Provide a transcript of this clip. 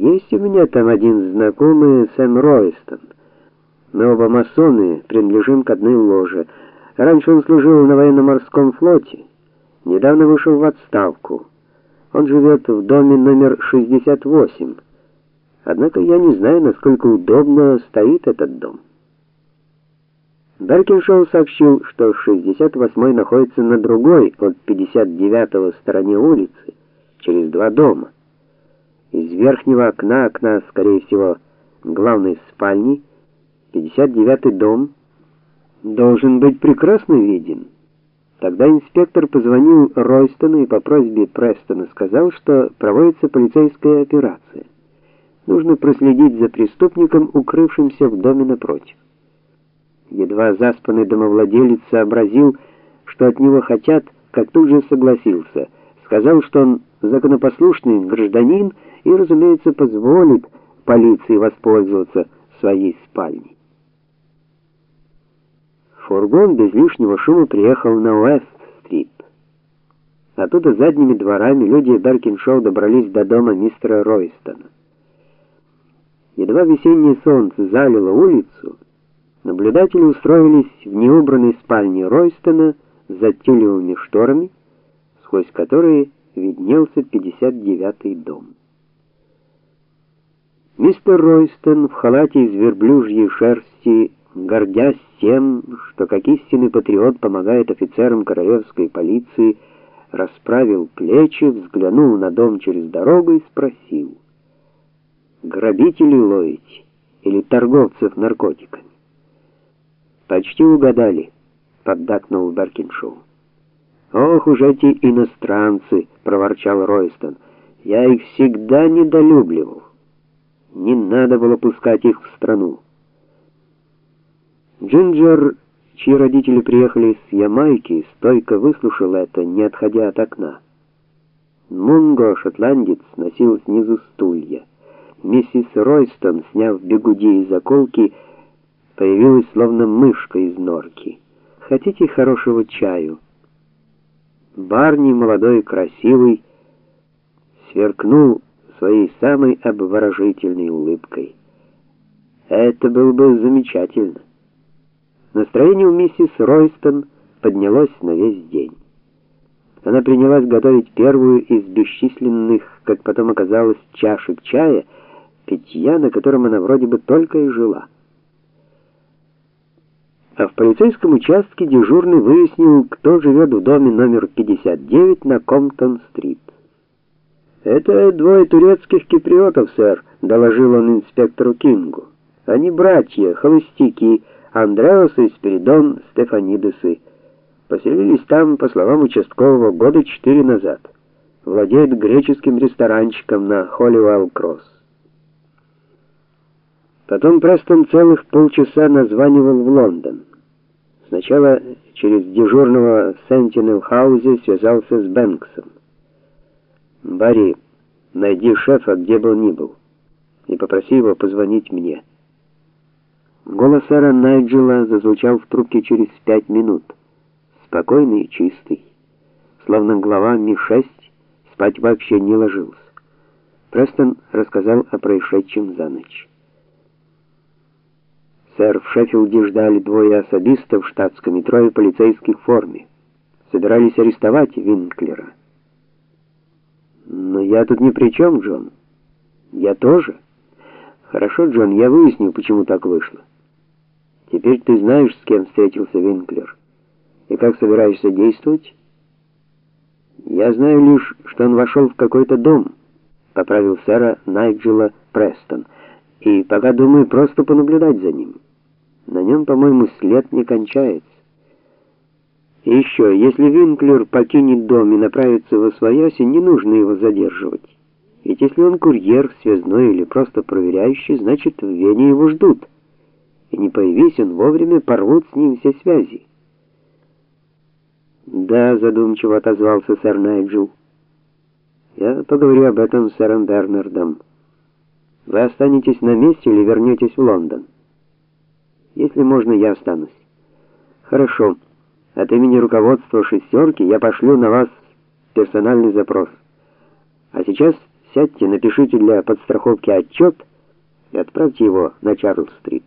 Есть у меня там один знакомый Сэм Ройстон. Мы оба масоны, принадлежим к одной ложе. Раньше он служил на военно-морском флоте. Недавно вышел в отставку. Он живет в доме номер 68. Однако я не знаю, насколько удобно стоит этот дом. Беркиншоу сообщил, что 68-й находится на другой от 59-го стороне улицы, через два дома. Из верхнего окна, окна, скорее всего, главной спальни, 59-й дом должен быть прекрасно виден. Тогда инспектор позвонил Ройстону и по просьбе Престона сказал, что проводится полицейская операция. Нужно проследить за преступником, укрывшимся в доме напротив. Едва заспанный домовладелец сообразил, что от него хотят, как тут же согласился. Сказал, что он законопослушный гражданин и, разумеется, позволит полиции воспользоваться своей спальней. Фургон без лишнего шума приехал на Уэст-стрит. Оттуда задними дворами люди Беркиншоу добрались до дома мистера Ройстона. Едва весеннее солнце залило улицу, наблюдатели устроились в неубранной спальне Ройстона с затюлевыми шторами, сквозь которые виднелся 59-й дом. Мистер Ройстон в халате из верблюжьей шерсти, гордясь тем, что как истинный патриот помогает офицерам королевской полиции, расправил плечи, взглянул на дом через дорогу и спросил: "Грабителей ловите или торговцев наркотиками?" "Почти угадали", поддакнул Баркиншоу. Ох уж эти иностранцы, проворчал Ройстон. Я их всегда недолюбливал. Не надо было пускать их в страну. Джинджер, чьи родители приехали с Ямайки, стойко выслушал это, не отходя от окна. Мунго, шотландец, носил снизу стулья. Миссис Ройстон, сняв бегуди и заколки, появилась словно мышка из норки. Хотите хорошего чаю? Барни, молодой и красивый, сверкнул своей самой обворожительной улыбкой. Это было бы замечательно. Настроение у миссис Ройстон поднялось на весь день. Она принялась готовить первую из бесчисленных, как потом оказалось, чашек чая, питья, на котором она вроде бы только и жила. А в полицейском участке дежурный выяснил, кто живет в доме номер 59 на Комптон-стрит. Это двое турецких киприотов, сэр, доложил он инспектору Кингу. Они братья, холостяки, Андреас и Спиридон Стефанидесы. Поселились там, по словам участкового, года четыре назад. Владеют греческим ресторанчиком на Холливелл-Кросс. Потом Престон целых полчаса названивал в Лондон. Сначала через дежурного в Сентинел-хаузе связался с Бэнксом. Барри, найди шефа, где бы он ни был, и попроси его позвонить мне. Голос сэра Найджела зазвучал в трубке через пять минут. Спокойный и чистый, словно глава Ми-6, спать вообще не ложился. Престон рассказал о происшедшем за ночь. Сэр, в Шеффилде ждали двое особистов в штатском и трое полицейских в форме. Собирались арестовать Винклера. Но я тут ни при чем, Джон. Я тоже. Хорошо, Джон, я выясню, почему так вышло. Теперь ты знаешь, с кем встретился Винклер. И как собираешься действовать? Я знаю лишь, что он вошел в какой-то дом, поправил сэра Найджела Престон. И пока думаю просто понаблюдать за ним. На нем, по-моему, след не кончается. И еще, если Винклер покинет дом и направится в Освояси, не нужно его задерживать. Ведь если он курьер, связной или просто проверяющий, значит, в Вене его ждут. И не появись он вовремя, порвут с ним все связи. Да, задумчиво отозвался сэр Найджел. Я поговорю об этом с сэром Бернардом. Вы останетесь на месте или вернетесь в Лондон? Если можно, я останусь. Хорошо. От имени руководства шестерки я пошлю на вас персональный запрос. А сейчас Сядьте, напишите для подстраховки отчет и отправьте его на Чарльз-стрит.